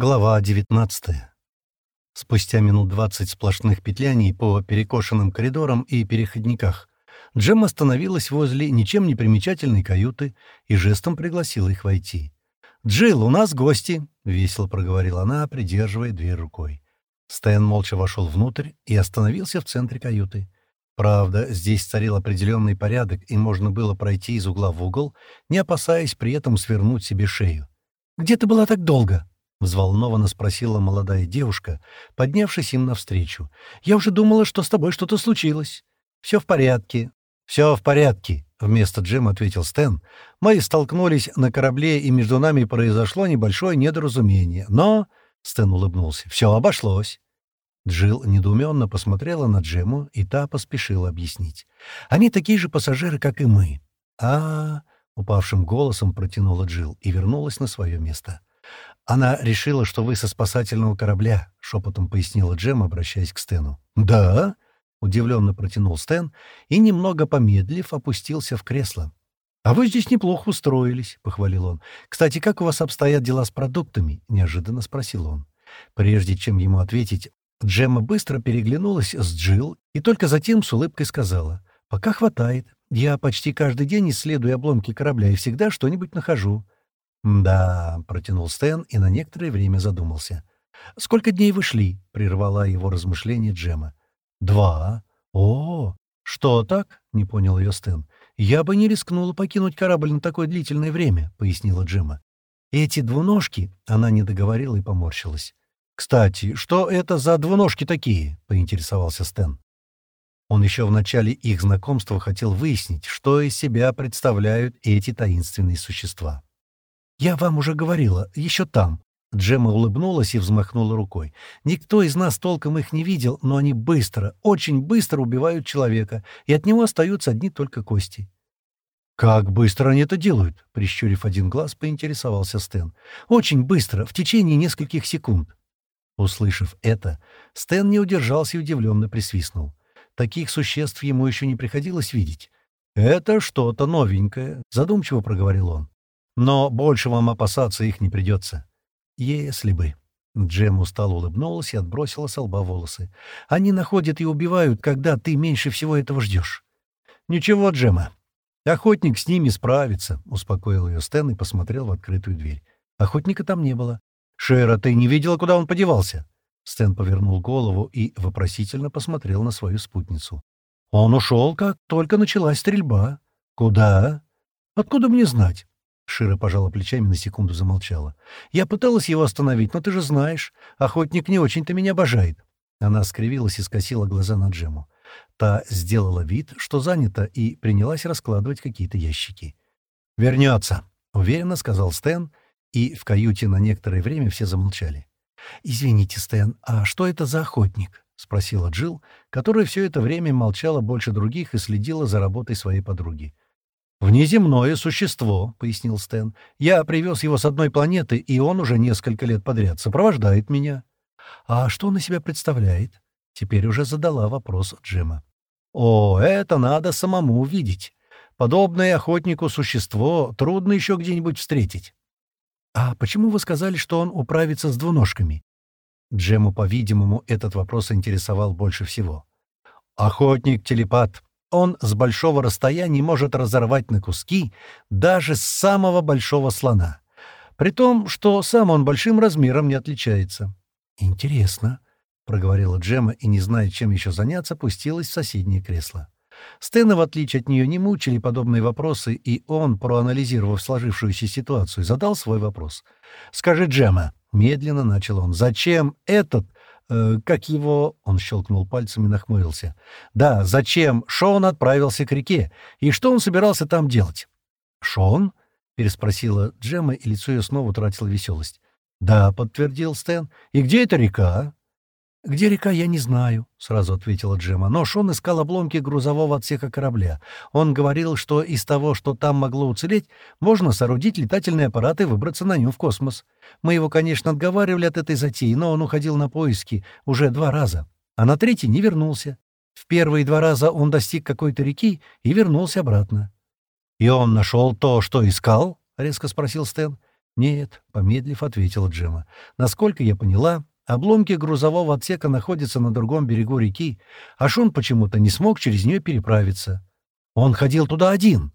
Глава 19. Спустя минут двадцать сплошных петляний по перекошенным коридорам и переходниках Джем остановилась возле ничем не примечательной каюты и жестом пригласила их войти. «Джилл, у нас гости!» — весело проговорила она, придерживая дверь рукой. Стэн молча вошел внутрь и остановился в центре каюты. Правда, здесь царил определенный порядок, и можно было пройти из угла в угол, не опасаясь при этом свернуть себе шею. «Где ты была так долго?» — взволнованно спросила молодая девушка, поднявшись им навстречу. «Я уже думала, что с тобой что-то случилось». «Все в порядке». «Все в порядке», — вместо Джим ответил Стэн. «Мы столкнулись на корабле, и между нами произошло небольшое недоразумение. Но...» — Стэн улыбнулся. «Все обошлось». Джилл недоуменно посмотрела на Джему, и та поспешила объяснить. «Они такие же пассажиры, как и мы». «А-а-а», — упавшим голосом протянула Джилл и вернулась на свое место. «Она решила, что вы со спасательного корабля», — шепотом пояснила Джем, обращаясь к Стэну. «Да?» — удивленно протянул Стэн и, немного помедлив, опустился в кресло. «А вы здесь неплохо устроились», — похвалил он. «Кстати, как у вас обстоят дела с продуктами?» — неожиданно спросил он. Прежде чем ему ответить, Джемма быстро переглянулась с Джилл и только затем с улыбкой сказала. «Пока хватает. Я почти каждый день исследую обломки корабля и всегда что-нибудь нахожу. «Да», — протянул Стэн и на некоторое время задумался. «Сколько дней вы шли?» — прервала его размышление Джема. «Два. О, что так?» — не понял ее Стэн. «Я бы не рискнула покинуть корабль на такое длительное время», — пояснила Джема. «Эти двуножки...» — она не договорила и поморщилась. «Кстати, что это за двуножки такие?» — поинтересовался Стэн. Он еще в начале их знакомства хотел выяснить, что из себя представляют эти таинственные существа. «Я вам уже говорила, еще там». Джема улыбнулась и взмахнула рукой. «Никто из нас толком их не видел, но они быстро, очень быстро убивают человека, и от него остаются одни только кости». «Как быстро они это делают?» — прищурив один глаз, поинтересовался Стэн. «Очень быстро, в течение нескольких секунд». Услышав это, Стэн не удержался и удивленно присвистнул. Таких существ ему еще не приходилось видеть. «Это что-то новенькое», — задумчиво проговорил он. Но больше вам опасаться их не придется. Если бы. Джем устало улыбнулась и отбросила с лба волосы. Они находят и убивают, когда ты меньше всего этого ждешь. Ничего, Джема. Охотник с ними справится, успокоил ее Стэн и посмотрел в открытую дверь. Охотника там не было. Шера, ты не видела, куда он подевался? Стэн повернул голову и вопросительно посмотрел на свою спутницу. Он ушел, как только началась стрельба. Куда? Откуда мне знать? Шира пожала плечами, на секунду замолчала. «Я пыталась его остановить, но ты же знаешь, охотник не очень-то меня обожает». Она скривилась и скосила глаза на Джему. Та сделала вид, что занята, и принялась раскладывать какие-то ящики. «Вернется», — уверенно сказал Стэн, и в каюте на некоторое время все замолчали. «Извините, Стэн, а что это за охотник?» — спросила Джилл, которая все это время молчала больше других и следила за работой своей подруги. «Внеземное существо», — пояснил Стэн. «Я привез его с одной планеты, и он уже несколько лет подряд сопровождает меня». «А что он из себя представляет?» Теперь уже задала вопрос Джема. «О, это надо самому увидеть. Подобное охотнику существо трудно еще где-нибудь встретить». «А почему вы сказали, что он управится с двуножками?» Джему, по-видимому, этот вопрос интересовал больше всего. «Охотник-телепат», он с большого расстояния может разорвать на куски даже самого большого слона. При том, что сам он большим размером не отличается. «Интересно», — проговорила Джема и, не зная, чем еще заняться, пустилась в соседнее кресло. Стэна, в отличие от нее, не мучили подобные вопросы, и он, проанализировав сложившуюся ситуацию, задал свой вопрос. «Скажи, Джема», — медленно начал он, — «зачем этот э, как его...» — он щелкнул пальцами и нахмурился. «Да, зачем Шон отправился к реке? И что он собирался там делать?» «Шон?» — переспросила Джемма, и лицо ее снова утратило веселость. «Да», — подтвердил Стэн. «И где эта река?» «Где река, я не знаю», — сразу ответила Джема. «Но Шон искал обломки грузового отсека корабля. Он говорил, что из того, что там могло уцелеть, можно соорудить летательный аппарат и выбраться на нем в космос. Мы его, конечно, отговаривали от этой затеи, но он уходил на поиски уже два раза, а на третий не вернулся. В первые два раза он достиг какой-то реки и вернулся обратно». «И он нашел то, что искал?» — резко спросил Стэн. «Нет», — помедлив, ответила Джема. «Насколько я поняла, обломки грузового отсека находятся на другом берегу реки, а Шон почему-то не смог через нее переправиться. Он ходил туда один».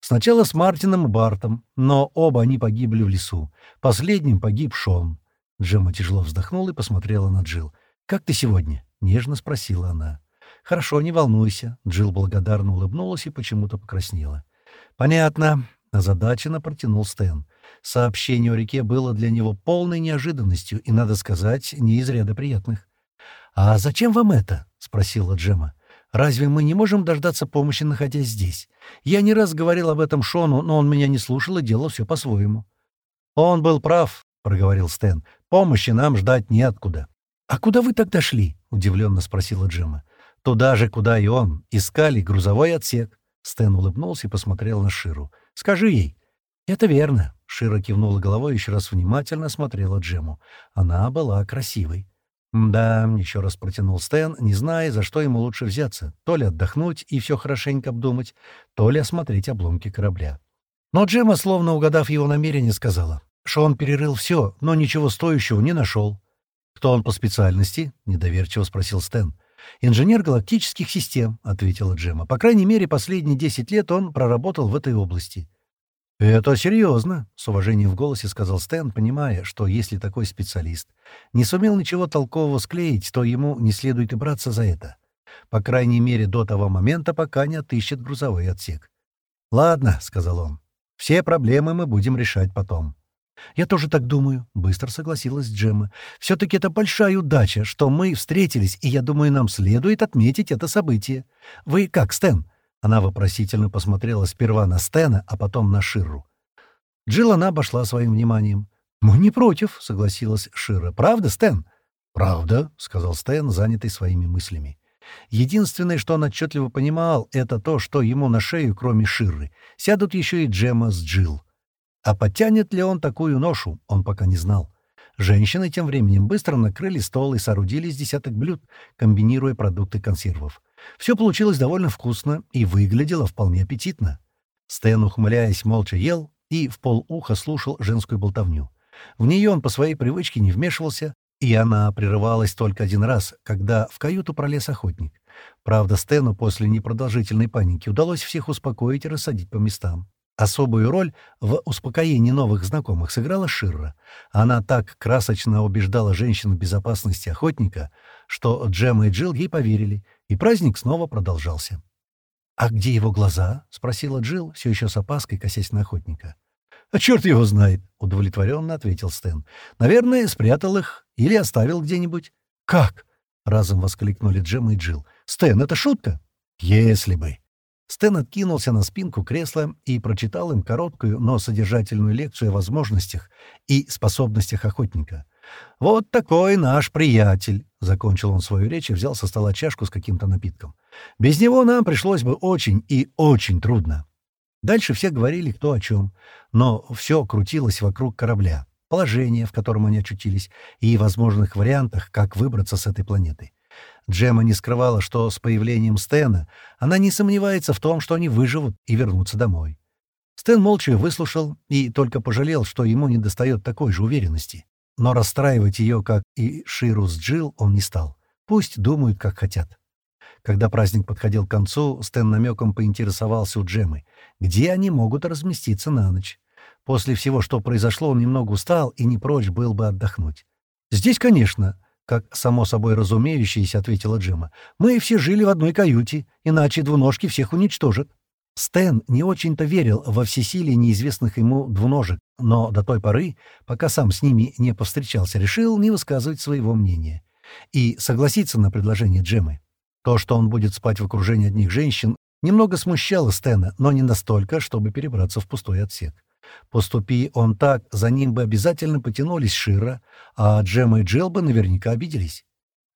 Сначала с Мартином и Бартом, но оба они погибли в лесу. Последним погиб Шон. Джема тяжело вздохнула и посмотрела на Джил. «Как ты сегодня?» — нежно спросила она. «Хорошо, не волнуйся». Джил благодарно улыбнулась и почему-то покраснела. «Понятно», — озадаченно протянул Стэн. Сообщение о реке было для него полной неожиданностью и, надо сказать, не из ряда приятных. «А зачем вам это?» — спросила Джема. «Разве мы не можем дождаться помощи, находясь здесь? Я не раз говорил об этом Шону, но он меня не слушал и делал все по-своему». «Он был прав», — проговорил Стэн. «Помощи нам ждать неоткуда». «А куда вы тогда шли?» — удивленно спросила Джема. «Туда же, куда и он. Искали грузовой отсек». Стэн улыбнулся и посмотрел на Ширу. «Скажи ей». «Это верно». Шира кивнула головой и еще раз внимательно смотрела Джему. Она была красивой. «Да», — еще раз протянул Стэн, не зная, за что ему лучше взяться. То ли отдохнуть и все хорошенько обдумать, то ли осмотреть обломки корабля. Но Джема, словно угадав его намерение, сказала, что он перерыл все, но ничего стоящего не нашел. «Кто он по специальности?» — недоверчиво спросил Стэн. «Инженер галактических систем», — ответила Джема. «По крайней мере, последние десять лет он проработал в этой области». «Это серьезно», — с уважением в голосе сказал Стэн, понимая, что если такой специалист не сумел ничего толкового склеить, то ему не следует и браться за это. По крайней мере, до того момента, пока не отыщет грузовой отсек. «Ладно», — сказал он, — «все проблемы мы будем решать потом». «Я тоже так думаю», — быстро согласилась Джемма. «Все-таки это большая удача, что мы встретились, и я думаю, нам следует отметить это событие. Вы как, Стэн?» Она вопросительно посмотрела сперва на Стэна, а потом на Ширру. Джилл она обошла своим вниманием. «Мы не против», — согласилась Шира. «Правда, Стэн?» «Правда», — сказал Стэн, занятый своими мыслями. Единственное, что он отчетливо понимал, это то, что ему на шею, кроме Ширры, сядут еще и Джема с Джилл. А потянет ли он такую ношу, он пока не знал. Женщины тем временем быстро накрыли стол и соорудили из десяток блюд, комбинируя продукты консервов. Все получилось довольно вкусно и выглядело вполне аппетитно. Стэн, ухмыляясь, молча ел и в полуха слушал женскую болтовню. В нее он по своей привычке не вмешивался, и она прерывалась только один раз, когда в каюту пролез охотник. Правда, Стэну после непродолжительной паники удалось всех успокоить и рассадить по местам. Особую роль в успокоении новых знакомых сыграла Ширра. Она так красочно убеждала женщин в безопасности охотника, что Джем и Джилл ей поверили, и праздник снова продолжался. «А где его глаза?» — спросила Джилл, все еще с опаской косясь на охотника. «А черт его знает!» — удовлетворенно ответил Стэн. «Наверное, спрятал их или оставил где-нибудь». «Как?» — разом воскликнули Джем и Джилл. «Стэн, это шутка?» «Если бы!» Стэн откинулся на спинку кресла и прочитал им короткую, но содержательную лекцию о возможностях и способностях охотника. «Вот такой наш приятель», — закончил он свою речь и взял со стола чашку с каким-то напитком. «Без него нам пришлось бы очень и очень трудно». Дальше все говорили кто о чем, но все крутилось вокруг корабля, положения, в котором они очутились, и возможных вариантах, как выбраться с этой планеты. Джема не скрывала, что с появлением Стэна она не сомневается в том, что они выживут и вернутся домой. Стэн молча выслушал и только пожалел, что ему недостает такой же уверенности. Но расстраивать ее, как и Ширу с Джилл, он не стал. Пусть думают, как хотят. Когда праздник подходил к концу, Стэн намеком поинтересовался у Джемы, где они могут разместиться на ночь. После всего, что произошло, он немного устал и не прочь был бы отдохнуть. «Здесь, конечно», как само собой разумеющееся, ответила Джима. «Мы все жили в одной каюте, иначе двуножки всех уничтожат». Стэн не очень-то верил во всесилие неизвестных ему двуножек, но до той поры, пока сам с ними не повстречался, решил не высказывать своего мнения и согласиться на предложение Джемы. То, что он будет спать в окружении одних женщин, немного смущало Стэна, но не настолько, чтобы перебраться в пустой отсек. Поступи он так, за ним бы обязательно потянулись Шира, а Джема и Джилл бы наверняка обиделись.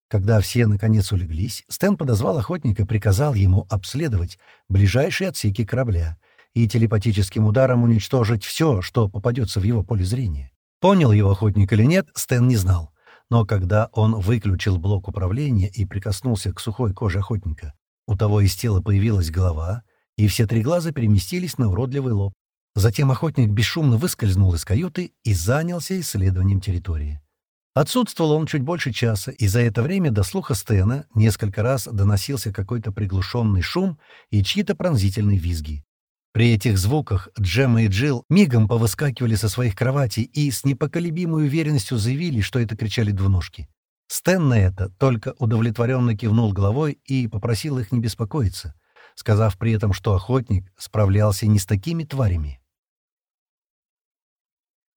Когда все наконец улеглись, Стэн подозвал охотника и приказал ему обследовать ближайшие отсеки корабля и телепатическим ударом уничтожить все, что попадется в его поле зрения. Понял его охотник или нет, Стэн не знал. Но когда он выключил блок управления и прикоснулся к сухой коже охотника, у того из тела появилась голова, и все три глаза переместились на уродливый лоб. Затем охотник бесшумно выскользнул из каюты и занялся исследованием территории. Отсутствовал он чуть больше часа, и за это время до слуха Стена несколько раз доносился какой-то приглушенный шум и чьи-то пронзительные визги. При этих звуках Джемма и Джилл мигом повыскакивали со своих кроватей и с непоколебимой уверенностью заявили, что это кричали двуножки. Стэн на это только удовлетворенно кивнул головой и попросил их не беспокоиться, сказав при этом, что охотник справлялся не с такими тварями.